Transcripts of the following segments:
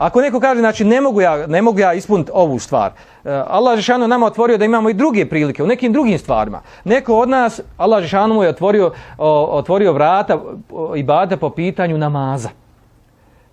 Ako neko kaže, znači ne mogu ja, ne mogu ja ispuniti ovu stvar, e, Allah Žešanu nama otvorio da imamo i druge prilike u nekim drugim stvarima. Neko od nas, Allah Žešanu mu je otvorio, otvorio vrata i bada po pitanju namaza.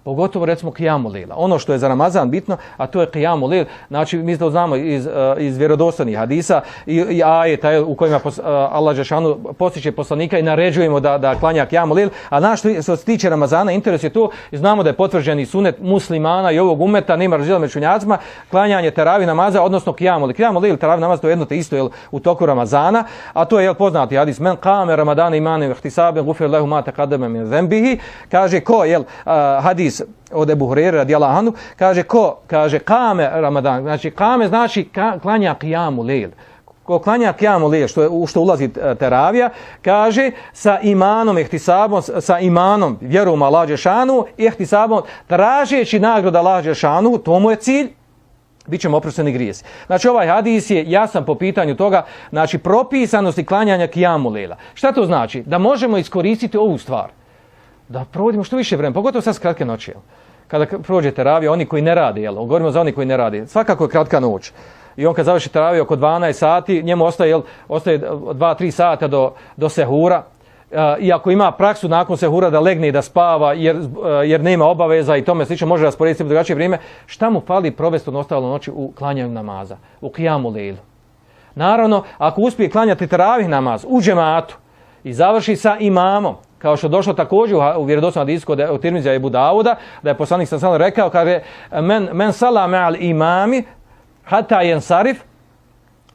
Pogotovo recimo Qiyamu Lila. Ono što je za Ramazan bitno, a to je Qiyamu Lila. Znači, mi to znamo iz, uh, iz vjerodostojnih hadisa i, i ajeta u kojima pos, uh, Allah Žešanu postiče poslanika i naređujemo da, da klanja Qiyamu Lila. A naš što se tiče Ramazana, interes je to, znamo da je potvrđeni sunet muslimana i ovog umeta, nema razdjela među čunjacima, klanjanje teravi namaza, odnosno Qiyamu Lila. Qiyamu Lila, teravi namaz, to je jedno te isto jel, u toku Ramazana, a to je jel, poznati hadis. Men kame Ramadana imane vahtisabe, gufir lehu ma takademe min zembihi. Kaže ko, jel, uh, hadis od Ebu Hurere kaže ko, kaže kame Ramadan, znači kame znači ka, klanja kijamu lejl. Ko klanja kijamu lejl, što, u što ulazi e, teravija, kaže sa imanom, ihtisabom, sa imanom, vjerom Allah Žešanu, ihtisabom, tražeći nagroda Allah Žešanu, to mu je cilj, bit ćemo oprosteni grijesi. Znači ovaj hadis je jasan po pitanju toga, znači propisanosti klanjanja kijamu lejla. Šta to znači? Da možemo iskoristiti ovu stvar da provodimo što više vremena, pogotovo sad s kratke noći. Jel? Kada prođe teravija, oni koji ne rade, jel? govorimo za oni koji ne rade, svakako je kratka noć. I on kad završi teraviju oko 12 sati, njemu ostaje, jel, ostaje 2-3 sata do, do sehura. Uh, I ako ima praksu nakon sehura da legne i da spava jer, uh, jer nema obaveza i tome slično, može rasporediti u drugačije vrijeme, šta mu fali provesti ostalo noći u klanjanju namaza, u kijamu lilu? Naravno, ako uspije klanjati teravih namaz u džematu i završi sa imamom, kao što došlo također u vjerodostojnom hadisu kod Tirmizija i Budauda, da je poslanik sam rekao, kaže, men, men salame al imami, hata jen sarif,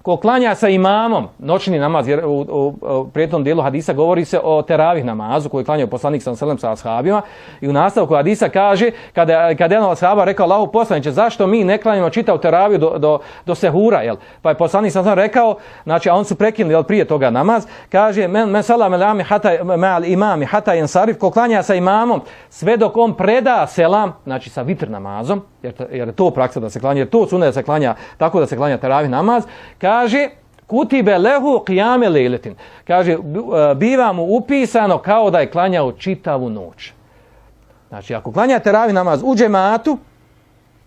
ko klanja sa imamom noćni namaz, jer u, u, u prijetnom dijelu hadisa govori se o teravih namazu koji klanja poslanik sa selem sa ashabima i u nastavku hadisa kaže kada, kada jedan od ashaba rekao Allahu poslaniće zašto mi ne klanjamo čitav teraviju do, do, do sehura, jel? pa je poslanik sam rekao, znači a on su prekinuli jel, prije toga namaz, kaže men, men salam al hata mal imami hata yansarif ko klanja sa imamom sve dok on preda selam, znači sa vitr namazom, jer, jer je to praksa da se klanja, jer to sunne da se klanja tako da se klanja teravih namaz, kaže kutibe lehu qiyame lejletin. Kaže, biva mu upisano kao da je klanjao čitavu noć. Znači, ako klanja teravih namaz u džematu,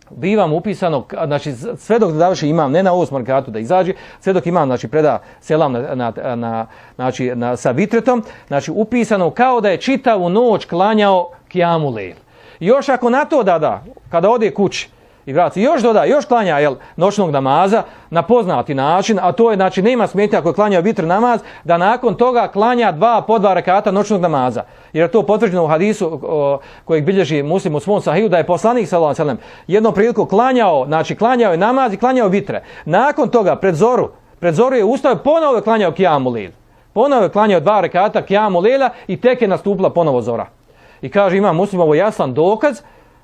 biva upisano, znači sve dok završi imam, ne na osmom rekatu da izađe, sve dok imam, znači preda selam na, na, na, znači, na, sa vitretom, znači upisano kao da je čitavu noć klanjao kijamu lejl. Još ako na to da da, kada ode kući i vrati, još doda, još klanja jel, noćnog namaza na poznati način, a to je, znači, nema smetnja ako je klanjao vitr namaz, da nakon toga klanja dva po dva rekata noćnog namaza. Jer je to potvrđeno u hadisu o, kojeg bilježi muslim u svom sahiju, da je poslanik sallallahu sellem jednom priliku klanjao, znači klanjao je namaz i klanjao vitre. Nakon toga, pred zoru, pred zoru je ustao i ponovo je klanjao kijamu lil. Ponovo je klanjao dva rekata kijamu lila i tek je nastupila ponovo zora. I kaže, ima muslim ovo jasan dokaz,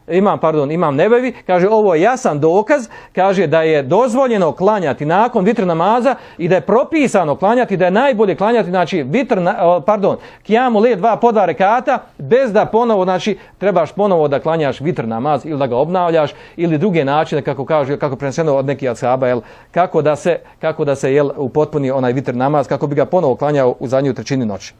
imam, pardon, imam nebevi, kaže, ovo je jasan dokaz, kaže da je dozvoljeno klanjati nakon vitr namaza i da je propisano klanjati, da je najbolje klanjati, znači, vitr, pardon, kijamu lije dva po dva rekata, bez da ponovo, znači, trebaš ponovo da klanjaš vitr namaz ili da ga obnavljaš ili druge načine, kako kaže, kako preneseno od nekih ashaba, jel, kako da se, kako da se, jel, upotpuni onaj vitr namaz, kako bi ga ponovo klanjao u zadnju trećini noći.